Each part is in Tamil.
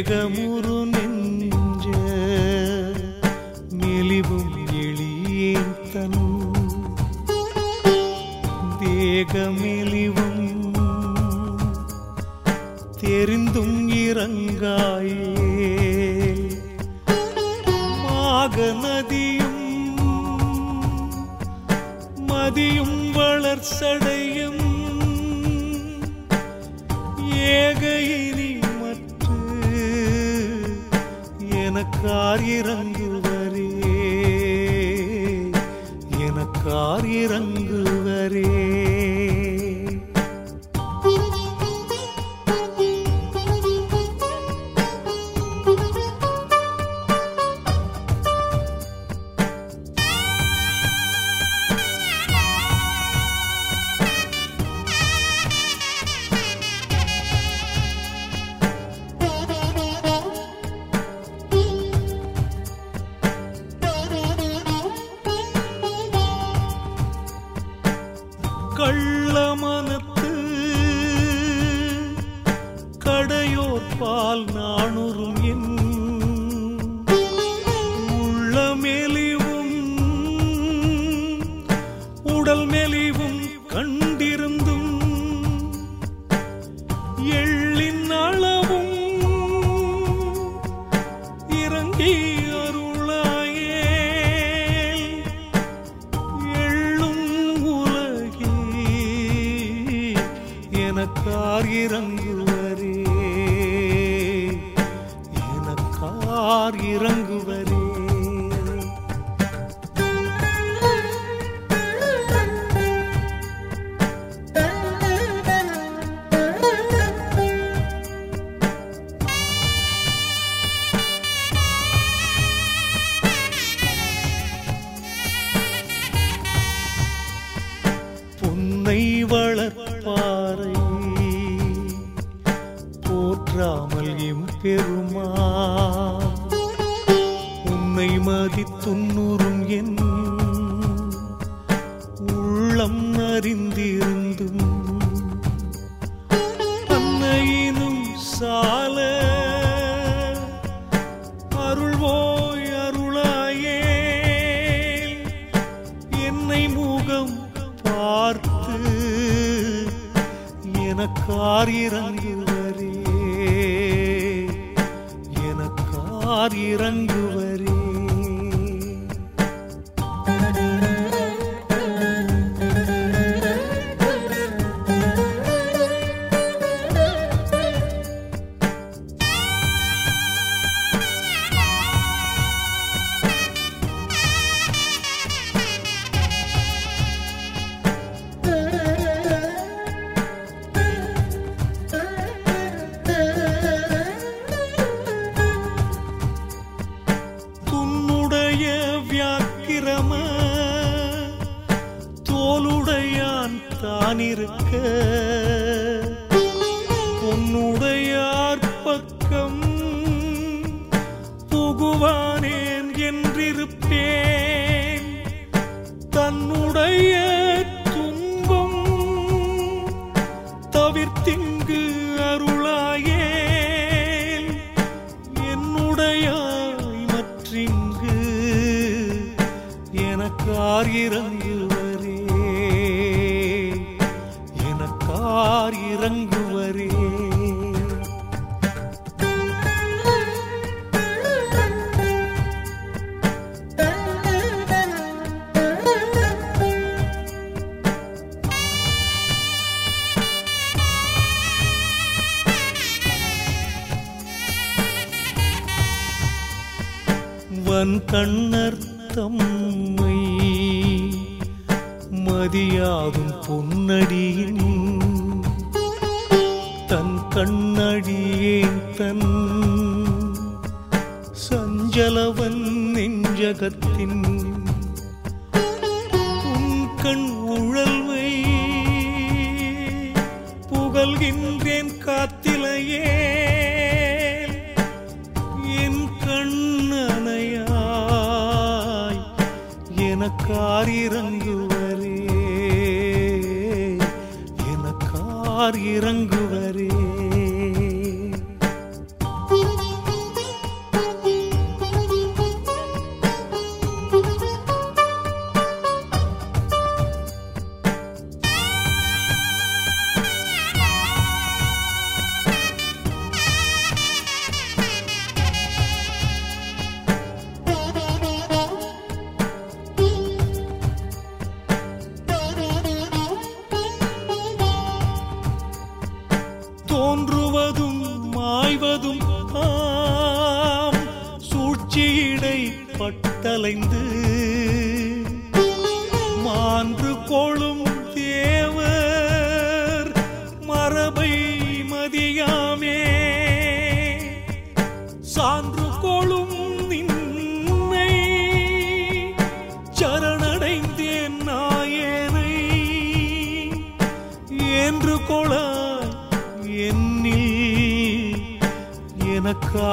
നെഗമുറു നെഞ്ച മെലിവും എളിയേൻ തന്നു ദേഹമെലിവും തെരിന്തും ഇറങ്ങായേ മാകനദിയും മതിയും വളർച്ചടയും ഏകയിനി எனக்கார் இறங்குவரே. எனக்கார் இறங்குவரே. இறங்குவரே. எனக்கார் இறங்குவரே. பொன்னை வளர்ப்பாரை. பெருமா? உன்னை மதித்துன்னுறும் என் உள்ளம் அறிந்திருந்தும் அன்னையினும் சால அருள்வோய் அருளாயே. என்னை முகம் பார்த்து எனக்கார் இறங்குவரே எனக்கார் இறங்குவரே தான் இருக்க பொன்னுடையார் பக்கம் புகுவானேன் என்றிருப்பேன். தன்னுடைய கண்ணர் தம்மை மதியாகும் பொன்னடியின் தன் கண்ணடியேன் தன். சஞ்சலவன் நெஞ்சகத்தின். உன் கண் உழல்வை புகழ்கின்றேன் காத்திலையே. எனக்கார் இறங்குவரே. எனக்கார் இறங்கு தோன்றுவதும் மாய்வதும் ஆம். சூழ்ச்சியிடை பட்டலைந்து மான்று கொளும்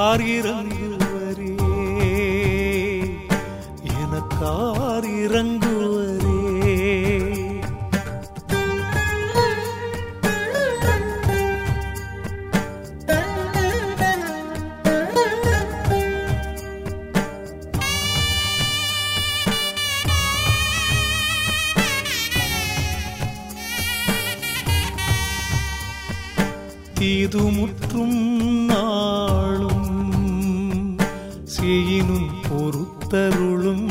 எனக்கார் இறங்குவரே எனக்கார் இறங்குவரே தீதுமுற்றும் நாளும் ஆசையினும் பொறுத்தருளும்.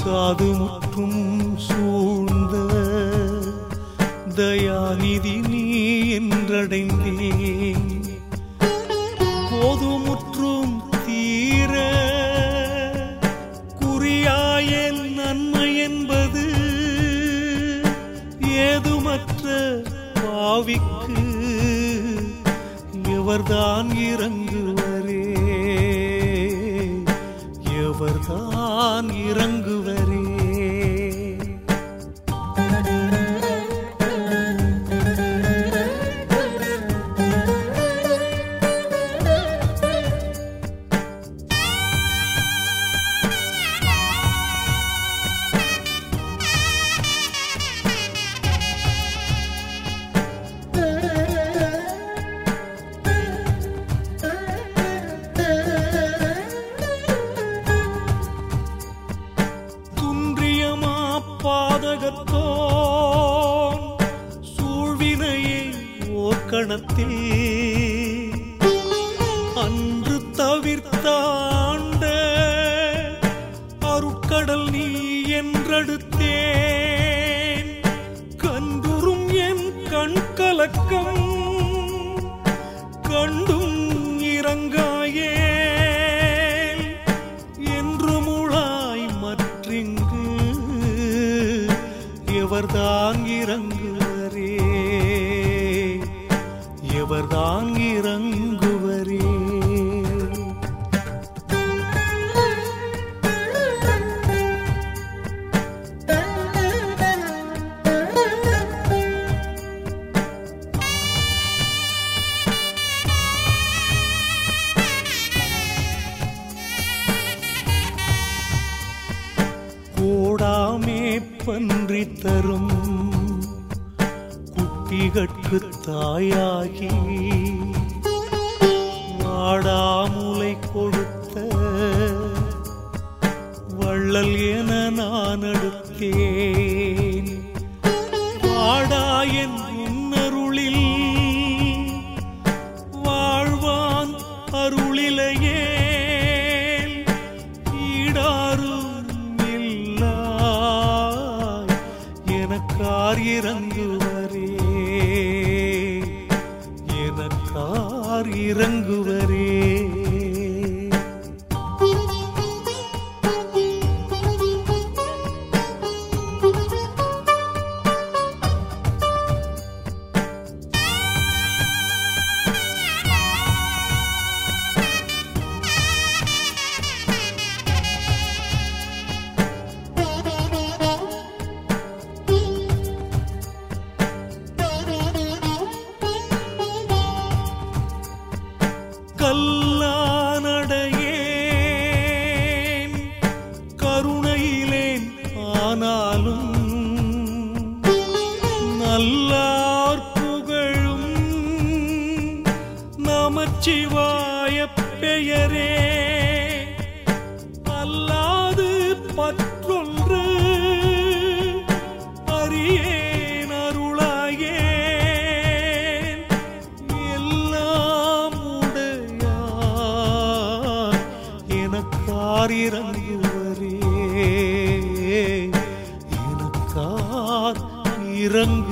சாதுமுற்றும் சூழ்ந்த தயாநிதி நீ என்றடைந்தேன். போதுமுற்றும் தீர குறியாய நன்மை என்பது ஏதுமற்ற பாவிக்கு எவர்தான் இறங்க என்றடுத்தேன் கண்டுறும் என் கண் கலக்கம் கண்டும் இறங்காயே. என்று முழாய் மற்றிங்கு எவர்தான் இறங்குவரே. எவர்தான் இறங்கு பன்றி தரும் குட்டிகட்கு தாயாகி வாடாமுலை கொடுத்த வள்ளல் என நான் அடுத்தேன். வாடா என் இறங்குவரே எனக்கார் இறங்குவரே. ஆனாலும் நல்லார் புகழும் நமச்சிவாய பெயரே. அல்லாது பற்றொன்று அறியேன் அருளாயேன். எல்லாம் உடையார் எனக்காரிரங்க எனக்கார் இறங்குவரே